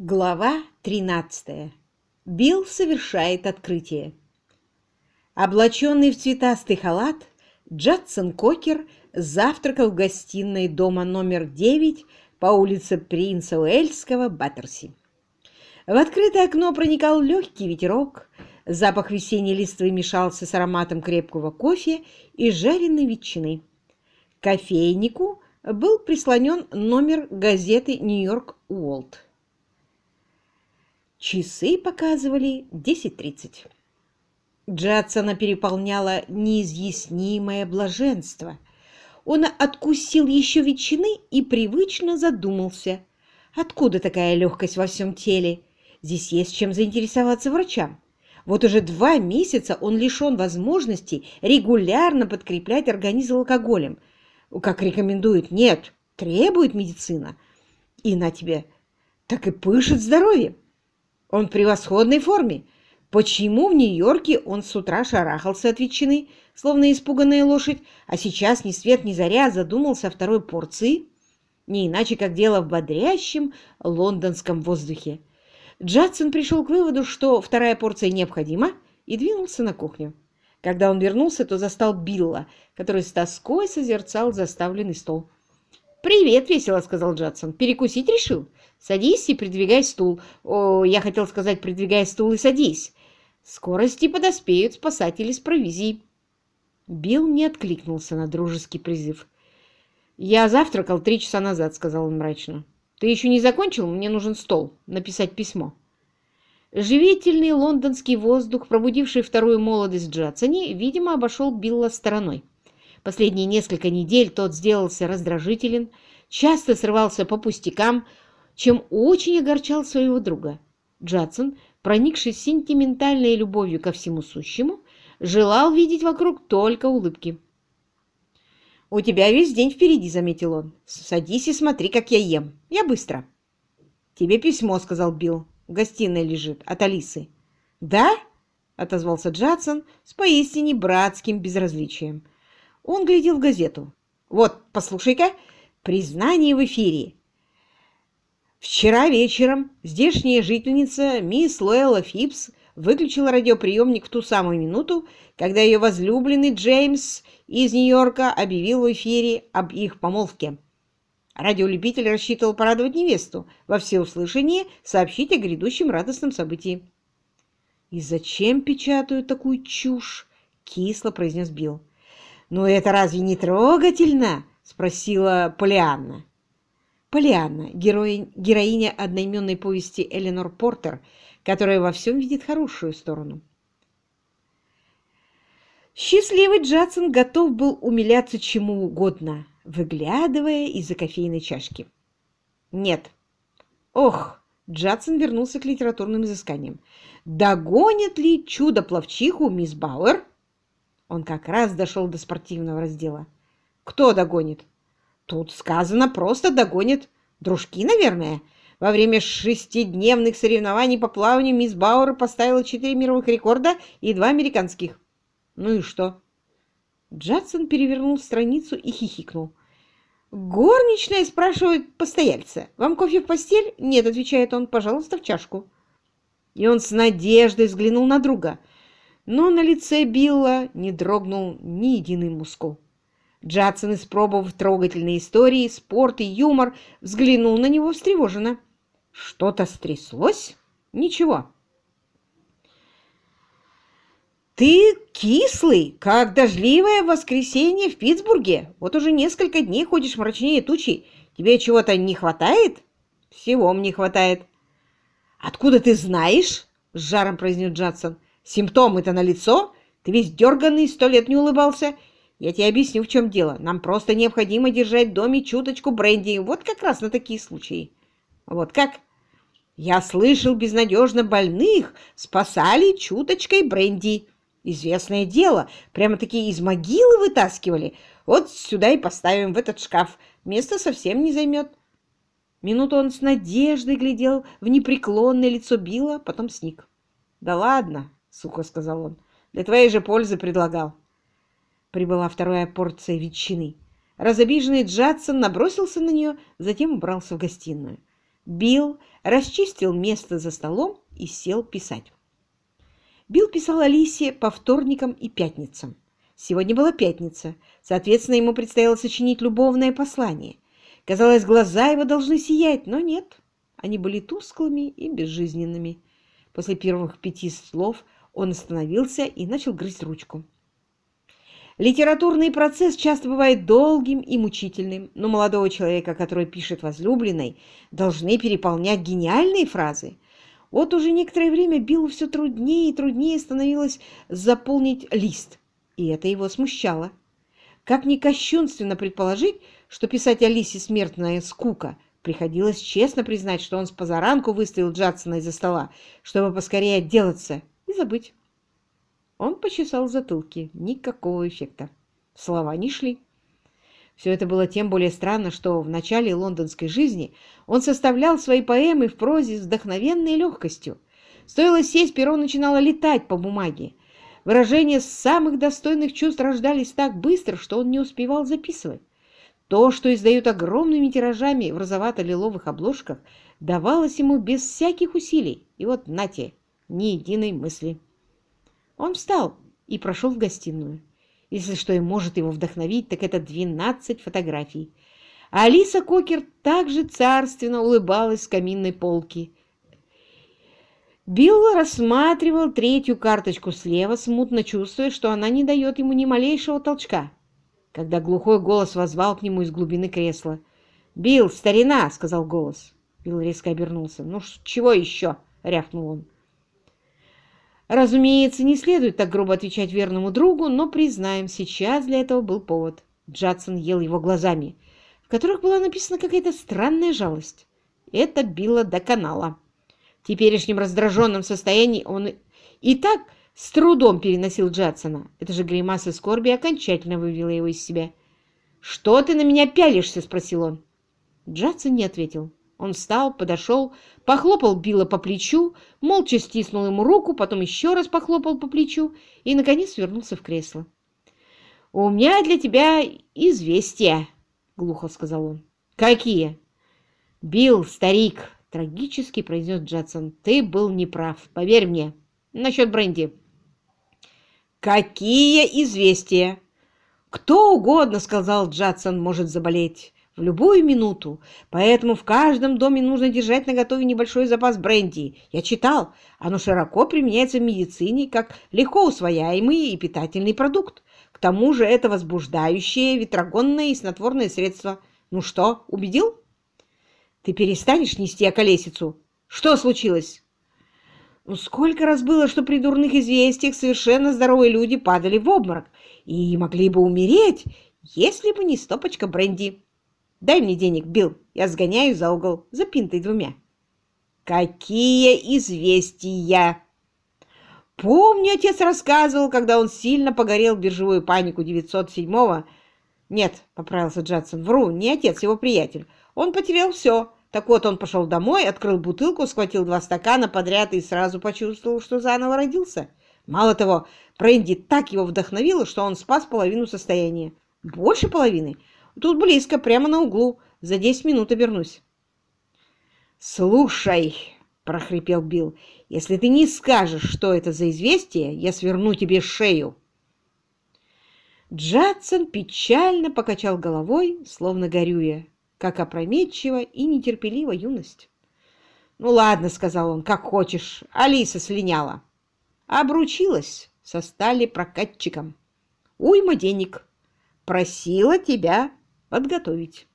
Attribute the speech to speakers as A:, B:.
A: Глава 13. Билл совершает открытие. Облаченный в цветастый халат, Джадсон Кокер завтракал в гостиной дома номер 9 по улице Принца Уэльского, Баттерси. В открытое окно проникал легкий ветерок, запах весенней листвы мешался с ароматом крепкого кофе и жареной ветчины. К кофейнику был прислонен номер газеты «Нью-Йорк Уолт». Часы показывали 10.30. Джадсона переполняло неизъяснимое блаженство. Он откусил еще ветчины и привычно задумался. Откуда такая легкость во всем теле? Здесь есть чем заинтересоваться врачам. Вот уже два месяца он лишен возможности регулярно подкреплять организм алкоголем. Как рекомендует, нет, требует медицина. И на тебе так и пышет здоровьем. Он в превосходной форме. Почему в Нью-Йорке он с утра шарахался от ветчины, словно испуганная лошадь, а сейчас ни свет ни заря задумался о второй порции? Не иначе, как дело в бодрящем лондонском воздухе. Джадсон пришел к выводу, что вторая порция необходима, и двинулся на кухню. Когда он вернулся, то застал Билла, который с тоской созерцал заставленный стол. «Привет!» — весело сказал Джадсон. «Перекусить решил? Садись и придвигай стул. О, я хотел сказать, придвигай стул и садись. Скорости подоспеют спасатели с провизией». Билл не откликнулся на дружеский призыв. «Я завтракал три часа назад», — сказал он мрачно. «Ты еще не закончил? Мне нужен стол. Написать письмо». Живительный лондонский воздух, пробудивший вторую молодость Джадсоне, видимо, обошел Билла стороной. Последние несколько недель тот сделался раздражителен, часто срывался по пустякам, чем очень огорчал своего друга. Джадсон, проникшись сентиментальной любовью ко всему сущему, желал видеть вокруг только улыбки. «У тебя весь день впереди», — заметил он. «Садись и смотри, как я ем. Я быстро». «Тебе письмо», — сказал Билл. «В гостиной лежит, от Алисы». «Да?» — отозвался Джадсон с поистине братским безразличием. Он глядел в газету. «Вот, послушай-ка, признание в эфире. Вчера вечером здешняя жительница мисс Лоэлла Фипс выключила радиоприемник в ту самую минуту, когда ее возлюбленный Джеймс из Нью-Йорка объявил в эфире об их помолвке. Радиолюбитель рассчитывал порадовать невесту, во всеуслышание сообщить о грядущем радостном событии. «И зачем печатают такую чушь?» — кисло произнес Билл. «Ну это разве не трогательно?» — спросила Полианна. Полианна, героиня одноименной повести Эленор Портер, которая во всем видит хорошую сторону. Счастливый Джадсон готов был умиляться чему угодно, выглядывая из-за кофейной чашки. Нет. Ох, Джадсон вернулся к литературным изысканиям. Догонит ли чудо-пловчиху мисс Бауэр? Он как раз дошел до спортивного раздела. Кто догонит? Тут сказано, просто догонит. Дружки, наверное. Во время шестидневных соревнований по плаванию мисс Бауэр поставила четыре мировых рекорда и два американских. Ну и что? Джадсон перевернул страницу и хихикнул. «Горничная спрашивает постояльца. Вам кофе в постель?» «Нет», — отвечает он, — «пожалуйста, в чашку». И он с надеждой взглянул на друга но на лице Билла не дрогнул ни единый мускул. Джадсон, испробовав трогательные истории, спорт и юмор, взглянул на него встревоженно. «Что-то стряслось?» «Ничего». «Ты кислый, как дождливое воскресенье в Питтсбурге. Вот уже несколько дней ходишь мрачнее тучи. Тебе чего-то не хватает?» «Всего мне хватает». «Откуда ты знаешь?» — с жаром произнес Джадсон. Симптомы-то налицо. Ты весь дерганный, сто лет не улыбался. Я тебе объясню, в чем дело. Нам просто необходимо держать в доме чуточку бренди. Вот как раз на такие случаи. Вот как? Я слышал, безнадежно больных спасали чуточкой бренди. Известное дело. Прямо-таки из могилы вытаскивали. Вот сюда и поставим в этот шкаф. Место совсем не займет. Минуту он с надеждой глядел в непреклонное лицо Билла, потом сник. «Да ладно, сухо сказал он. Для твоей же пользы предлагал. Прибыла вторая порция ветчины. Разобиженный Джадсон набросился на нее, затем убрался в гостиную. Билл расчистил место за столом и сел писать. Билл писал Алисе по вторникам и пятницам. Сегодня была пятница, соответственно, ему предстояло сочинить любовное послание. Казалось, глаза его должны сиять, но нет, они были тусклыми и безжизненными. После первых пяти слов он остановился и начал грызть ручку. Литературный процесс часто бывает долгим и мучительным, но молодого человека, который пишет возлюбленной, должны переполнять гениальные фразы – вот уже некоторое время Биллу все труднее и труднее становилось заполнить лист, и это его смущало. Как ни кощунственно предположить, что писать Алисе смертная скука, приходилось честно признать, что он с позаранку выставил Джадсона из-за стола, чтобы поскорее отделаться забыть. Он почесал затылки. Никакого эффекта. Слова не шли. Все это было тем более странно, что в начале лондонской жизни он составлял свои поэмы в прозе с вдохновенной легкостью. Стоило сесть, перо начинало летать по бумаге. Выражения самых достойных чувств рождались так быстро, что он не успевал записывать. То, что издают огромными тиражами в розовато-лиловых обложках, давалось ему без всяких усилий. И вот, нате, ни единой мысли. Он встал и прошел в гостиную. Если что и может его вдохновить, так это 12 фотографий. А Алиса Кокер также царственно улыбалась с каминной полки. Билл рассматривал третью карточку слева, смутно чувствуя, что она не дает ему ни малейшего толчка, когда глухой голос возвал к нему из глубины кресла. «Билл, старина!» — сказал голос. Билл резко обернулся. «Ну, чего еще?» — рявкнул он. Разумеется, не следует так грубо отвечать верному другу, но, признаем, сейчас для этого был повод. Джадсон ел его глазами, в которых была написана какая-то странная жалость. Это било до канала. В теперешнем раздраженном состоянии он и так с трудом переносил Джадсона. Это же гримаса скорби окончательно вывела его из себя. «Что ты на меня пялишься?» — спросил он. Джадсон не ответил. Он встал, подошел, похлопал Билла по плечу, молча стиснул ему руку, потом еще раз похлопал по плечу и, наконец, вернулся в кресло. «У меня для тебя известия», — глухо сказал он. «Какие?» «Билл, старик», — трагически произнес Джадсон, — «ты был неправ, поверь мне, насчет бренди». «Какие известия?» «Кто угодно, — сказал Джадсон, — может заболеть в любую минуту, поэтому в каждом доме нужно держать наготове небольшой запас бренди. Я читал, оно широко применяется в медицине как легко усвояемый и питательный продукт. К тому же это возбуждающее, ветрогонное и снотворное средство. Ну что, убедил? Ты перестанешь нести околесицу? Что случилось? Ну, сколько раз было, что при дурных известиях совершенно здоровые люди падали в обморок и могли бы умереть, если бы не стопочка бренди. Дай мне денег, Билл, я сгоняю за угол, за пинтой двумя. Какие известия! Помню, отец рассказывал, когда он сильно погорел в биржевую панику 907-го. Нет, поправился Джадсон, вру, не отец, его приятель. Он потерял все. Так вот, он пошел домой, открыл бутылку, схватил два стакана подряд и сразу почувствовал, что заново родился. Мало того, Бренди так его вдохновило, что он спас половину состояния. Больше половины. Тут близко, прямо на углу. За десять минут обернусь. «Слушай», — прохрипел Билл, — «если ты не скажешь, что это за известие, я сверну тебе шею». Джадсон печально покачал головой, словно горюя, как опрометчива и нетерпелива юность. «Ну ладно», — сказал он, — «как хочешь. Алиса слиняла». Обручилась со стали прокатчиком. Уйма денег. Просила тебя подготовить.